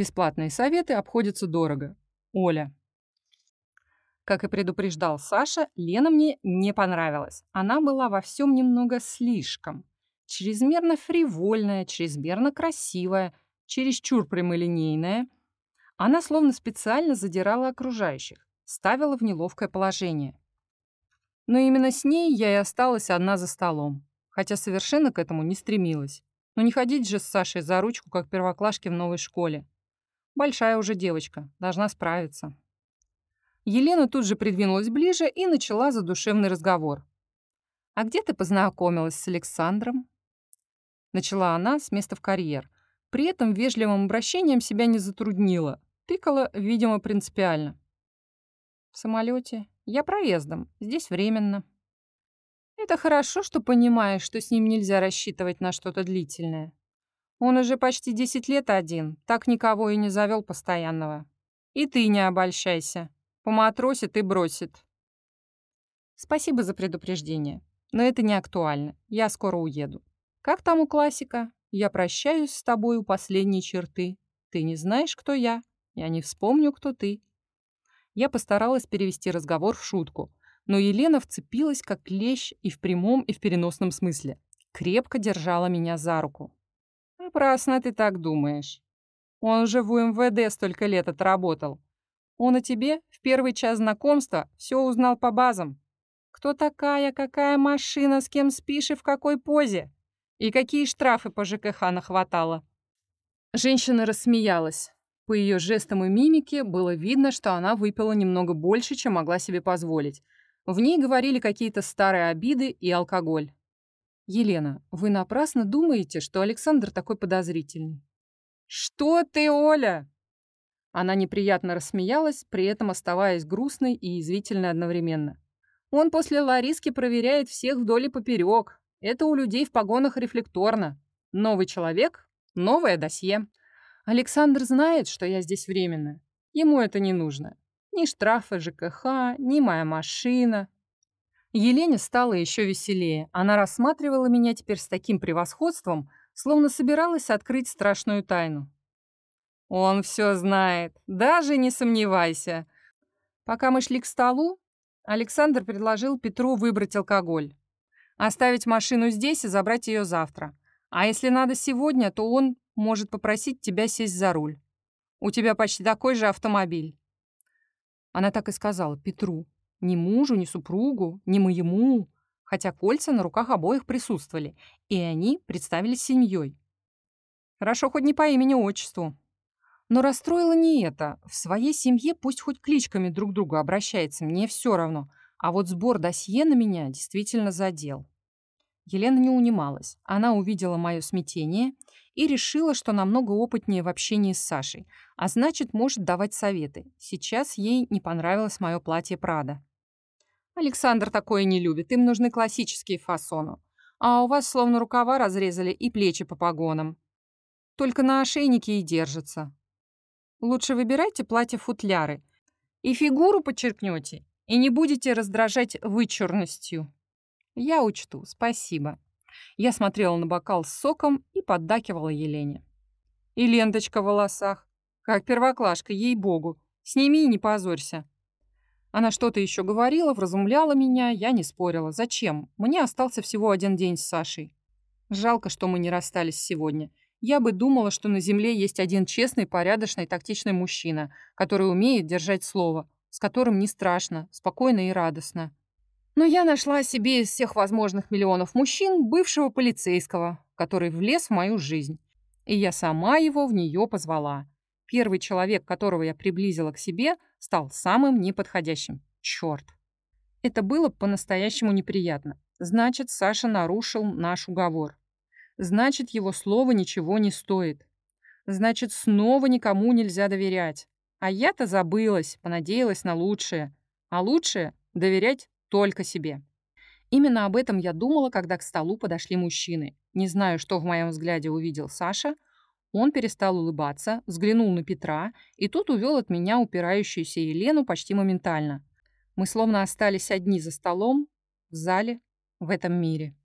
Бесплатные советы обходятся дорого. Оля. Как и предупреждал Саша, Лена мне не понравилась. Она была во всем немного слишком. Чрезмерно фривольная, чрезмерно красивая, чересчур прямолинейная. Она словно специально задирала окружающих, ставила в неловкое положение. Но именно с ней я и осталась одна за столом, хотя совершенно к этому не стремилась. Но не ходить же с Сашей за ручку, как первоклашки в новой школе. Большая уже девочка, должна справиться. Елена тут же придвинулась ближе и начала задушевный разговор. «А где ты познакомилась с Александром?» Начала она с места в карьер. При этом вежливым обращением себя не затруднила. Тыкала, видимо, принципиально. «В самолете. Я проездом. Здесь временно». «Это хорошо, что понимаешь, что с ним нельзя рассчитывать на что-то длительное. Он уже почти 10 лет один, так никого и не завел постоянного. И ты не обольщайся. Поматросит и бросит. Спасибо за предупреждение. Но это не актуально. Я скоро уеду. Как там у классика? Я прощаюсь с тобой у последней черты. Ты не знаешь, кто я. Я не вспомню, кто ты. Я постаралась перевести разговор в шутку, но Елена вцепилась как клещ и в прямом, и в переносном смысле. Крепко держала меня за руку. «Напрасно ты так думаешь. Он же в УМВД столько лет отработал. Он о тебе в первый час знакомства все узнал по базам. Кто такая, какая машина, с кем спишь и в какой позе. И какие штрафы по ЖКХ нахватала. Женщина рассмеялась. По ее жестам и мимике было видно, что она выпила немного больше, чем могла себе позволить. В ней говорили какие-то старые обиды и алкоголь. «Елена, вы напрасно думаете, что Александр такой подозрительный». «Что ты, Оля?» Она неприятно рассмеялась, при этом оставаясь грустной и язвительной одновременно. Он после Лариски проверяет всех вдоль и поперек. Это у людей в погонах рефлекторно. Новый человек — новое досье. Александр знает, что я здесь временно. Ему это не нужно. Ни штрафы ЖКХ, ни моя машина. Елене стало еще веселее. Она рассматривала меня теперь с таким превосходством, словно собиралась открыть страшную тайну. Он все знает, даже не сомневайся. Пока мы шли к столу, Александр предложил Петру выбрать алкоголь. Оставить машину здесь и забрать ее завтра. А если надо сегодня, то он может попросить тебя сесть за руль. У тебя почти такой же автомобиль. Она так и сказала Петру. Ни мужу, ни супругу, ни моему. Хотя кольца на руках обоих присутствовали, и они представились семьей. Хорошо хоть не по имени-отчеству. Но расстроило не это. В своей семье пусть хоть кличками друг другу обращается, мне все равно. А вот сбор досье на меня действительно задел. Елена не унималась. Она увидела мое смятение и решила, что намного опытнее в общении с Сашей, а значит, может давать советы. Сейчас ей не понравилось мое платье Прада. «Александр такое не любит, им нужны классические фасоны. А у вас словно рукава разрезали и плечи по погонам. Только на ошейнике и держатся. Лучше выбирайте платье-футляры. И фигуру подчеркнете, и не будете раздражать вычурностью. Я учту, спасибо. Я смотрела на бокал с соком и поддакивала Елене. И ленточка в волосах. Как первоклашка, ей-богу. Сними и не позорься. Она что-то еще говорила, вразумляла меня, я не спорила. Зачем? Мне остался всего один день с Сашей. Жалко, что мы не расстались сегодня. Я бы думала, что на Земле есть один честный, порядочный, тактичный мужчина, который умеет держать слово, с которым не страшно, спокойно и радостно. Но я нашла себе из всех возможных миллионов мужчин бывшего полицейского, который влез в мою жизнь. И я сама его в нее позвала. Первый человек, которого я приблизила к себе, стал самым неподходящим. Черт. Это было по-настоящему неприятно. Значит, Саша нарушил наш уговор. Значит, его слово ничего не стоит. Значит, снова никому нельзя доверять. А я-то забылась, понадеялась на лучшее. А лучшее — доверять только себе. Именно об этом я думала, когда к столу подошли мужчины. Не знаю, что в моем взгляде увидел Саша. Он перестал улыбаться, взглянул на Петра, и тут увел от меня упирающуюся Елену почти моментально. Мы словно остались одни за столом, в зале, в этом мире.